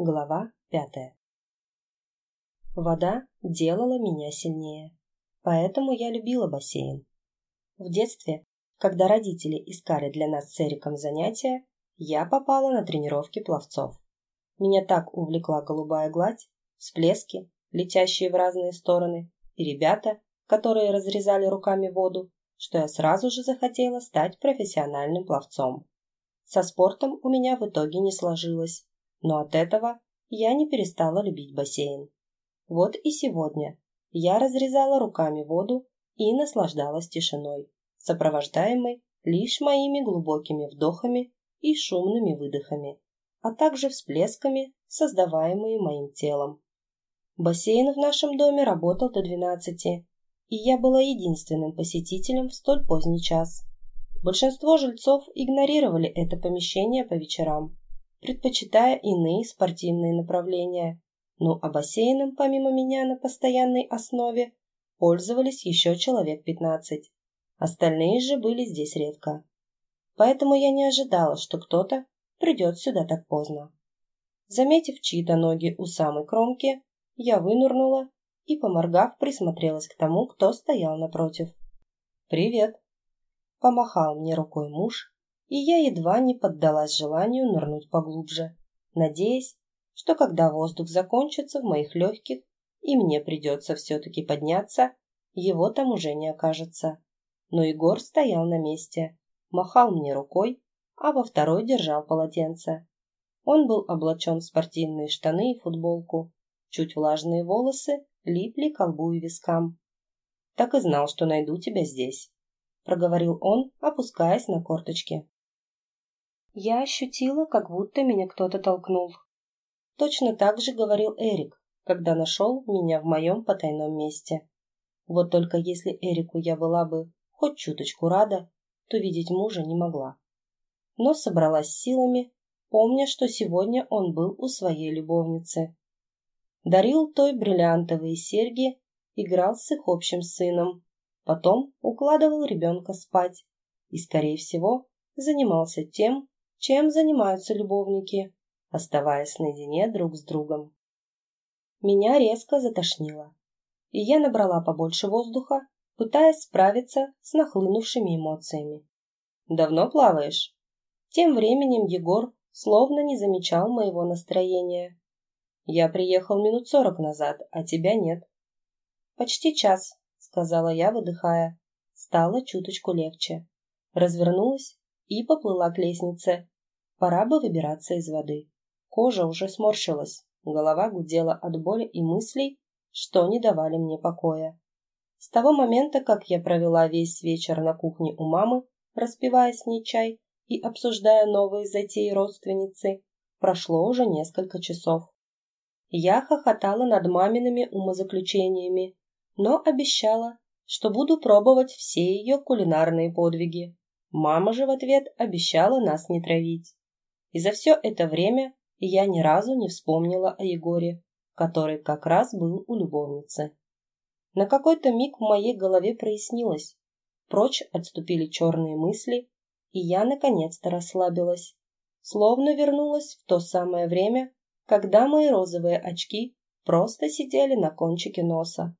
Глава пятая. Вода делала меня сильнее, поэтому я любила бассейн. В детстве, когда родители искали для нас с Эриком занятия, я попала на тренировки пловцов. Меня так увлекла голубая гладь, всплески, летящие в разные стороны, и ребята, которые разрезали руками воду, что я сразу же захотела стать профессиональным пловцом. Со спортом у меня в итоге не сложилось, но от этого я не перестала любить бассейн. Вот и сегодня я разрезала руками воду и наслаждалась тишиной, сопровождаемой лишь моими глубокими вдохами и шумными выдохами, а также всплесками, создаваемые моим телом. Бассейн в нашем доме работал до двенадцати, и я была единственным посетителем в столь поздний час. Большинство жильцов игнорировали это помещение по вечерам, предпочитая иные спортивные направления. Ну а бассейном, помимо меня на постоянной основе, пользовались еще человек пятнадцать. Остальные же были здесь редко. Поэтому я не ожидала, что кто-то придет сюда так поздно. Заметив чьи-то ноги у самой кромки, я вынурнула и, поморгав, присмотрелась к тому, кто стоял напротив. «Привет!» Помахал мне рукой муж, и я едва не поддалась желанию нырнуть поглубже, надеясь, что когда воздух закончится в моих легких и мне придется все-таки подняться, его там уже не окажется. Но Егор стоял на месте, махал мне рукой, а во второй держал полотенце. Он был облачен в спортивные штаны и футболку. Чуть влажные волосы липли к лбу и вискам. «Так и знал, что найду тебя здесь», — проговорил он, опускаясь на корточки. Я ощутила, как будто меня кто-то толкнул. Точно так же говорил Эрик, когда нашел меня в моем потайном месте. Вот только если Эрику я была бы хоть чуточку рада, то видеть мужа не могла. Но собралась силами, помня, что сегодня он был у своей любовницы. Дарил той бриллиантовые серьги, играл с их общим сыном, потом укладывал ребенка спать и, скорее всего, занимался тем, чем занимаются любовники, оставаясь наедине друг с другом. Меня резко затошнило, и я набрала побольше воздуха, пытаясь справиться с нахлынувшими эмоциями. «Давно плаваешь?» Тем временем Егор словно не замечал моего настроения. «Я приехал минут сорок назад, а тебя нет». «Почти час», — сказала я, выдыхая. Стало чуточку легче. Развернулась и поплыла к лестнице. Пора бы выбираться из воды. Кожа уже сморщилась, голова гудела от боли и мыслей, что не давали мне покоя. С того момента, как я провела весь вечер на кухне у мамы, распивая с ней чай и обсуждая новые затеи родственницы, прошло уже несколько часов. Я хохотала над мамиными умозаключениями, но обещала, что буду пробовать все ее кулинарные подвиги. Мама же в ответ обещала нас не травить. И за все это время я ни разу не вспомнила о Егоре, который как раз был у любовницы. На какой-то миг в моей голове прояснилось. Прочь отступили черные мысли, и я наконец-то расслабилась. Словно вернулась в то самое время, когда мои розовые очки просто сидели на кончике носа.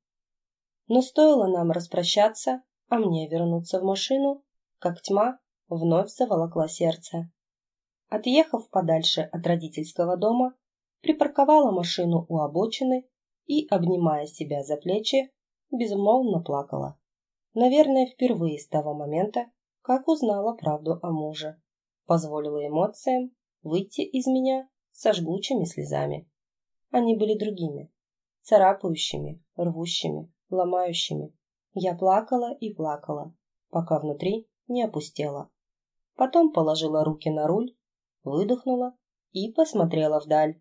Но стоило нам распрощаться, а мне вернуться в машину, как тьма вновь заволокла сердце. Отъехав подальше от родительского дома, припарковала машину у обочины и, обнимая себя за плечи, безмолвно плакала. Наверное, впервые с того момента, как узнала правду о муже. Позволила эмоциям выйти из меня со жгучими слезами. Они были другими, царапающими, рвущими, ломающими. Я плакала и плакала, пока внутри не опустела. Потом положила руки на руль, выдохнула и посмотрела вдаль.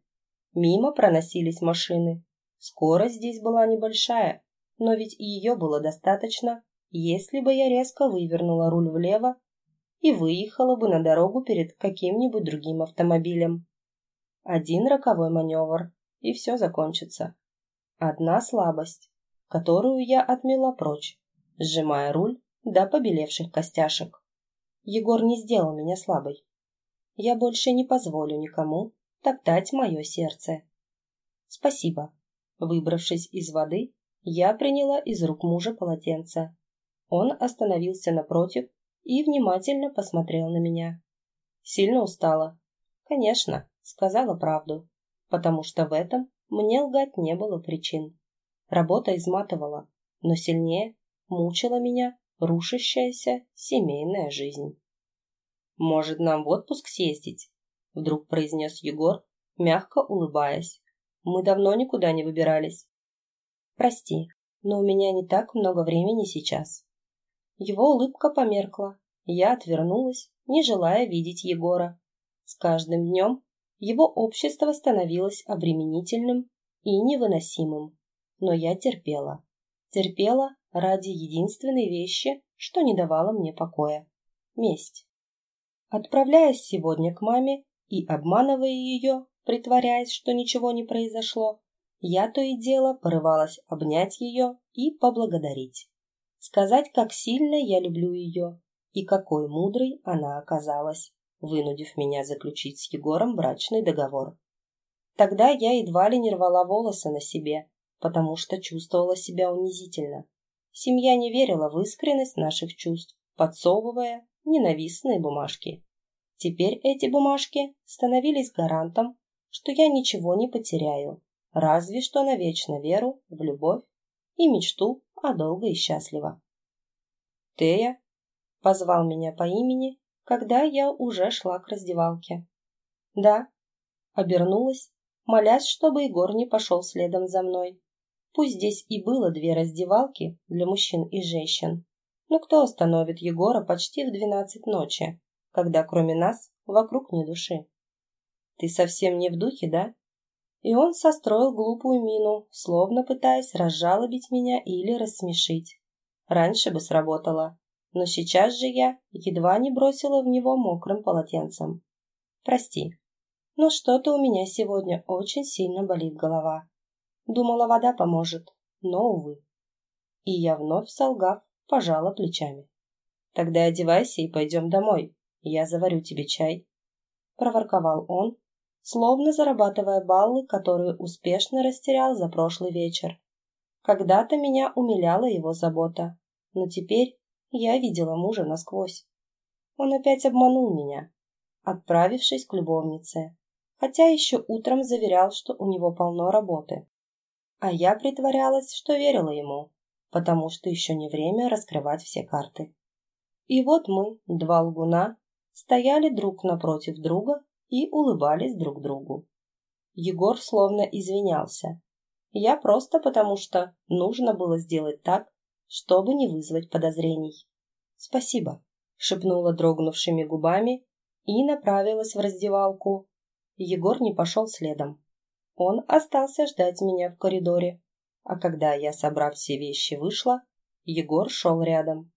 Мимо проносились машины. Скорость здесь была небольшая, но ведь ее было достаточно, если бы я резко вывернула руль влево и выехала бы на дорогу перед каким-нибудь другим автомобилем. Один роковой маневр, и все закончится. Одна слабость, которую я отмела прочь, сжимая руль до побелевших костяшек. Егор не сделал меня слабой. Я больше не позволю никому топтать мое сердце. Спасибо. Выбравшись из воды, я приняла из рук мужа полотенце. Он остановился напротив и внимательно посмотрел на меня. Сильно устала? Конечно, сказала правду, потому что в этом мне лгать не было причин. Работа изматывала, но сильнее мучила меня рушащаяся семейная жизнь. «Может, нам в отпуск съездить?» — вдруг произнес Егор, мягко улыбаясь. «Мы давно никуда не выбирались». «Прости, но у меня не так много времени сейчас». Его улыбка померкла. Я отвернулась, не желая видеть Егора. С каждым днем его общество становилось обременительным и невыносимым. Но я терпела. Терпела ради единственной вещи, что не давало мне покоя – месть. Отправляясь сегодня к маме и обманывая ее, притворяясь, что ничего не произошло, я то и дело порывалась обнять ее и поблагодарить. Сказать, как сильно я люблю ее и какой мудрой она оказалась, вынудив меня заключить с Егором брачный договор. Тогда я едва ли не рвала волосы на себе, потому что чувствовала себя унизительно. Семья не верила в искренность наших чувств, подсовывая ненавистные бумажки. Теперь эти бумажки становились гарантом, что я ничего не потеряю, разве что навечно веру в любовь и мечту о долго и счастливо. «Тея?» — позвал меня по имени, когда я уже шла к раздевалке. «Да», — обернулась, молясь, чтобы Егор не пошел следом за мной. Пусть здесь и было две раздевалки для мужчин и женщин, но кто остановит Егора почти в двенадцать ночи, когда кроме нас вокруг ни души? Ты совсем не в духе, да? И он состроил глупую мину, словно пытаясь разжалобить меня или рассмешить. Раньше бы сработало, но сейчас же я едва не бросила в него мокрым полотенцем. Прости, но что-то у меня сегодня очень сильно болит голова. Думала, вода поможет, но, увы. И я вновь солгав, пожала плечами. Тогда одевайся и пойдем домой. Я заварю тебе чай. Проворковал он, словно зарабатывая баллы, которые успешно растерял за прошлый вечер. Когда-то меня умиляла его забота, но теперь я видела мужа насквозь. Он опять обманул меня, отправившись к любовнице, хотя еще утром заверял, что у него полно работы. А я притворялась, что верила ему, потому что еще не время раскрывать все карты. И вот мы, два лгуна, стояли друг напротив друга и улыбались друг другу. Егор словно извинялся. Я просто потому что нужно было сделать так, чтобы не вызвать подозрений. «Спасибо», — шепнула дрогнувшими губами и направилась в раздевалку. Егор не пошел следом. Он остался ждать меня в коридоре, а когда я, собрав все вещи, вышла, Егор шел рядом.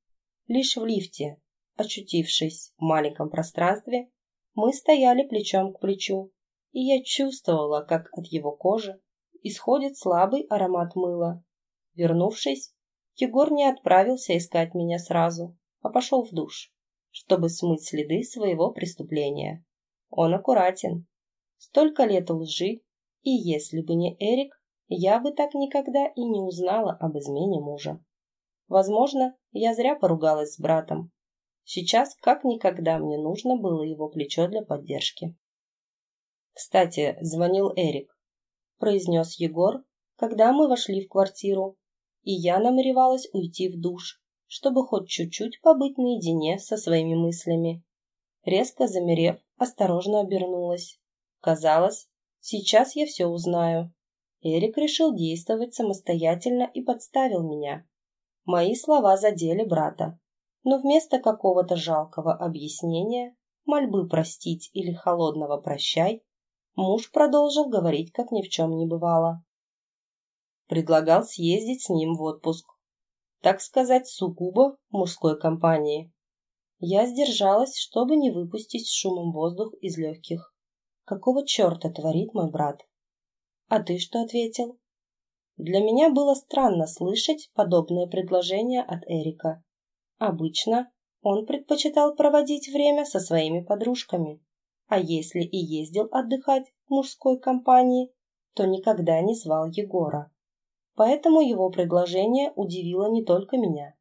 Лишь в лифте, очутившись в маленьком пространстве, мы стояли плечом к плечу, и я чувствовала, как от его кожи исходит слабый аромат мыла. Вернувшись, Егор не отправился искать меня сразу, а пошел в душ, чтобы смыть следы своего преступления. Он аккуратен. Столько лет лжи и если бы не Эрик, я бы так никогда и не узнала об измене мужа. Возможно, я зря поругалась с братом. Сейчас как никогда мне нужно было его плечо для поддержки. «Кстати, звонил Эрик», — произнес Егор, когда мы вошли в квартиру, и я намеревалась уйти в душ, чтобы хоть чуть-чуть побыть наедине со своими мыслями. Резко замерев, осторожно обернулась. Казалось, Сейчас я все узнаю. Эрик решил действовать самостоятельно и подставил меня. Мои слова задели брата. Но вместо какого-то жалкого объяснения, мольбы простить или холодного прощай, муж продолжил говорить, как ни в чем не бывало. Предлагал съездить с ним в отпуск. Так сказать, сугубо мужской компании. Я сдержалась, чтобы не выпустить шумом воздух из легких. Какого черта творит мой брат? А ты что ответил? Для меня было странно слышать подобное предложение от Эрика. Обычно он предпочитал проводить время со своими подружками. А если и ездил отдыхать в мужской компании, то никогда не звал Егора. Поэтому его предложение удивило не только меня.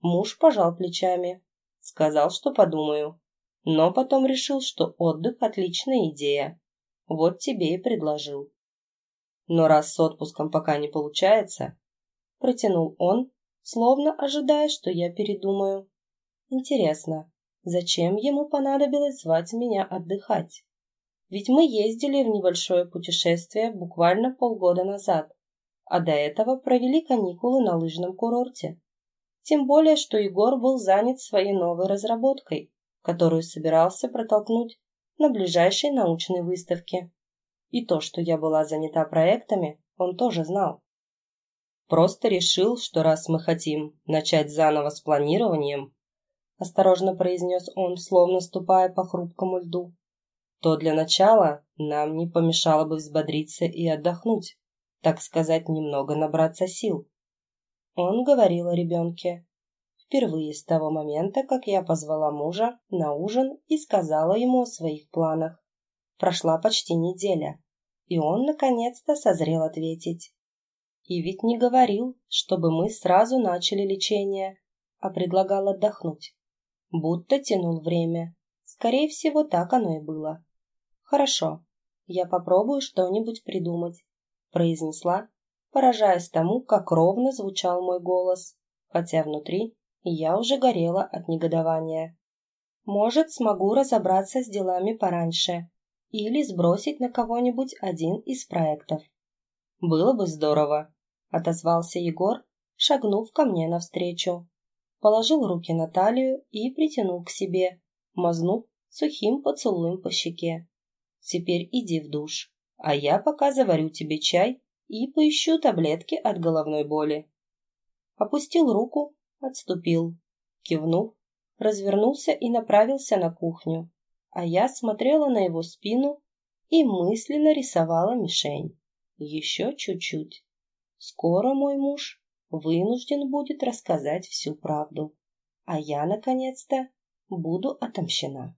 Муж пожал плечами, сказал, что подумаю, но потом решил, что отдых – отличная идея. Вот тебе и предложил. Но раз с отпуском пока не получается, протянул он, словно ожидая, что я передумаю. Интересно, зачем ему понадобилось звать меня отдыхать? Ведь мы ездили в небольшое путешествие буквально полгода назад, а до этого провели каникулы на лыжном курорте. Тем более, что Егор был занят своей новой разработкой, которую собирался протолкнуть на ближайшей научной выставке. И то, что я была занята проектами, он тоже знал. Просто решил, что раз мы хотим начать заново с планированием, осторожно произнес он, словно ступая по хрупкому льду, то для начала нам не помешало бы взбодриться и отдохнуть, так сказать, немного набраться сил. Он говорил о ребенке. Впервые с того момента, как я позвала мужа на ужин и сказала ему о своих планах. Прошла почти неделя, и он наконец-то созрел ответить. И ведь не говорил, чтобы мы сразу начали лечение, а предлагал отдохнуть. Будто тянул время. Скорее всего, так оно и было. «Хорошо, я попробую что-нибудь придумать», — произнесла, поражаясь тому, как ровно звучал мой голос, хотя внутри я уже горела от негодования. «Может, смогу разобраться с делами пораньше или сбросить на кого-нибудь один из проектов». «Было бы здорово», — отозвался Егор, шагнув ко мне навстречу. Положил руки на талию и притянул к себе, мазнув сухим поцелуем по щеке. Теперь иди в душ, а я пока заварю тебе чай и поищу таблетки от головной боли. Опустил руку, отступил, кивнув, развернулся и направился на кухню, а я смотрела на его спину и мысленно рисовала мишень. Еще чуть-чуть. Скоро мой муж вынужден будет рассказать всю правду, а я, наконец-то, буду отомщена.